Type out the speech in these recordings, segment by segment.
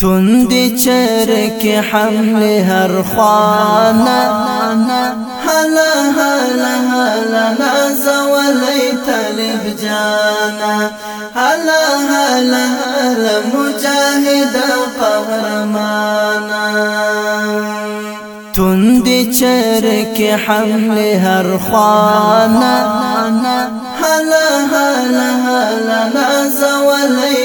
تندی چرک حمل هر خوانا. هلا هلا هلا نازولی طالب جانا. هلا هلا هلا مجاهد قهرمانا. تندی چرک حمل هر خوانا. هلا هلا نازولی طالب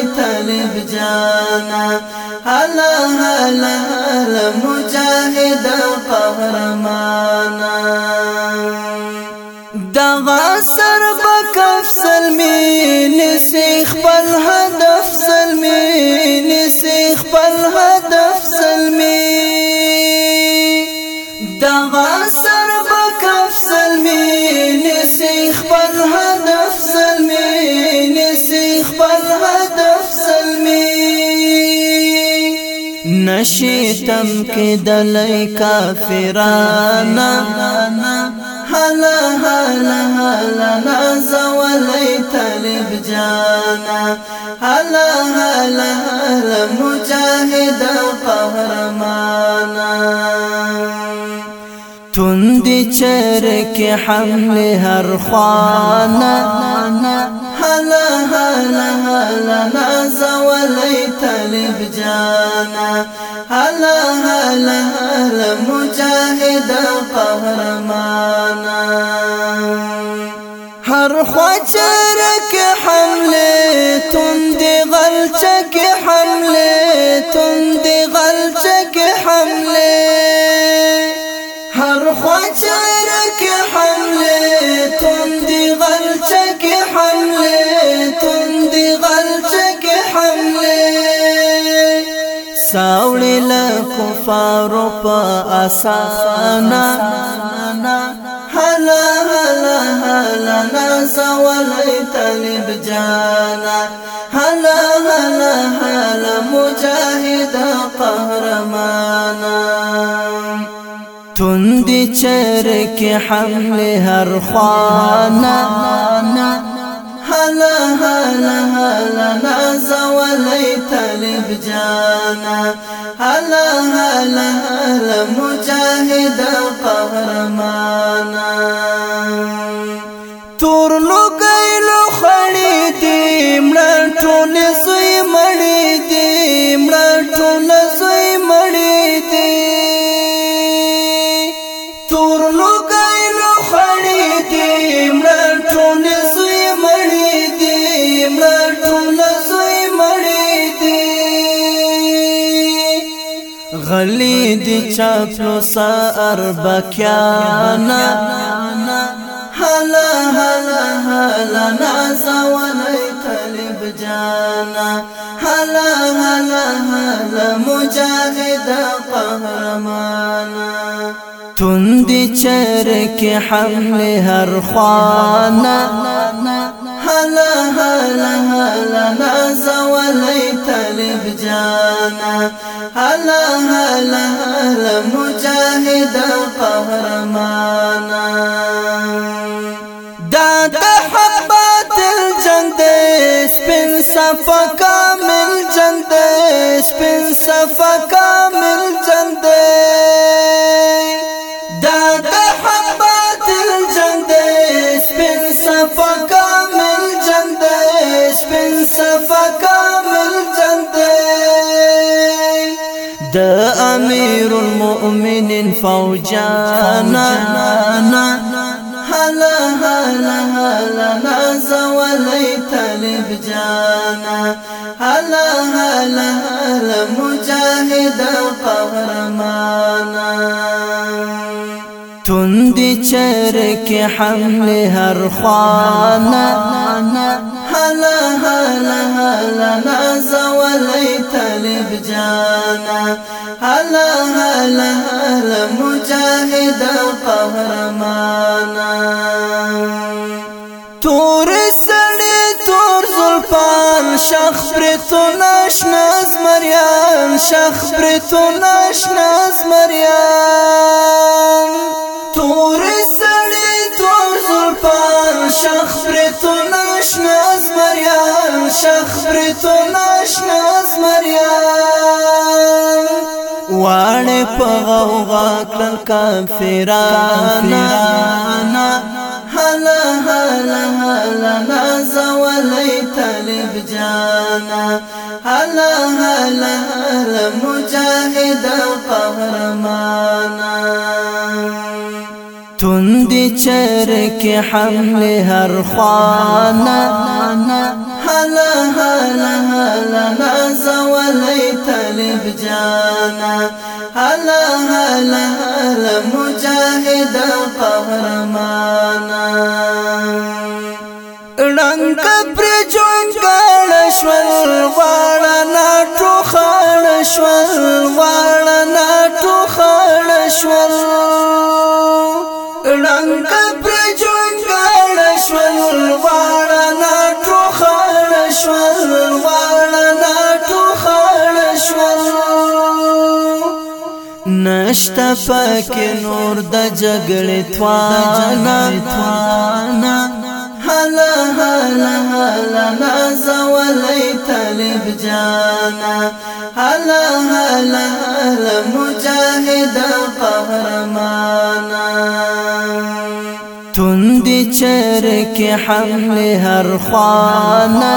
جانا. هلا هلا هلا مجاهد نشي تم کې دلای کافرانا هلا هلا هلا نازولای طالب جانا هلا هلا هلا مجاهد قهرمانا تندی چرک حمل هر خوانا هلا نازولای طالب جانا هلا هلا هلا مجاهد قهرمانا هر خواچرک ساوړي له کفارو په آسانا. هلا هلا هلا نازولي طالب جانا. هلا هلا هلا مجاهد قهرمانا. تندي چرک حمل هر خوانا. هلا هلا هلا نازولي طالب جانا هلا هلا هلا مجاهد قهرمانا تور لوګي لو خړې دي مړ ټول سوی مړې چپلو سار بکیانا. حلا حلا حلا نازا ولی طلب جانا. حلا حلا حلا مجاهد قهرمانا. تندی چرک حمل هر خوانا. هلا هلا هلا نازولی طالب جانا هلا هلا هلا مجاهد قهرمانا دا د حبات الجنگ دے سپن صفا کامل جنگ دے المؤمنین فوجانا هلا هلا هلا نازولي طالب جانا هلا هلا هلا مجاهد قهرمانا. تندی چرک حمل هر خوانا هلا هلا هلا نازولي طالب جانا هلا هلا هلا مجاهد قهرمانا تور سړی تور زلفان شخ پر تو ناشنا زمریان شخ پر تو ناشنا زمریان تور سړی تور زلفان شخ زمریان شخ پر تو ناشنا زمریان په غوغا کړل کافرانا هلا هلا هلا ناز ولي طالب جانا هلا هلا هلا مجاهد قهرمانا تندی چر کې حمل هر خوانا هلا هلا هلا ناز ولي طالب جانا هلا هلا هلا مجاهد قهرمانا رنگ پر جون کړه شول نشتا پک نور د جګړې توانا هلا هلا هلا ناز ولي طالب جانا هلا هلا هلا مجاهد قهرمانا تندی چر کې حمل هر خوانا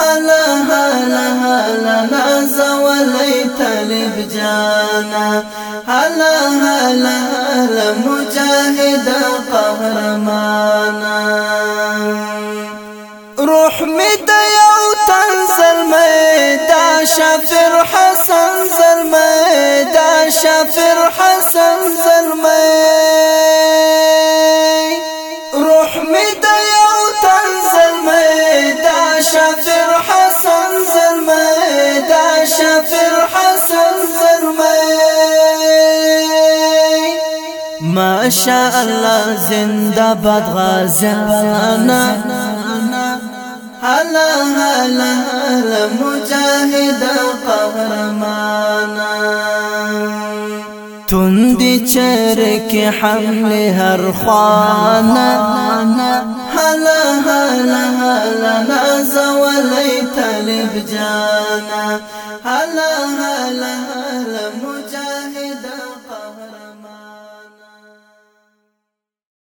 هلا هلا هلا ناز ولي طالب جانا. هلا هلا هلا مجاهد قهرمانا. روح د یو تنزل می دا شافر حسن زلمی دا شافر حسن زلمی ما شاء الله زنده باد غازانا هلا هلا هلا مجاهد قهرمانا تندی چر کې حمل هر خوانا. هلا هلا هلا ناز ولي طالب جانا هلا هلا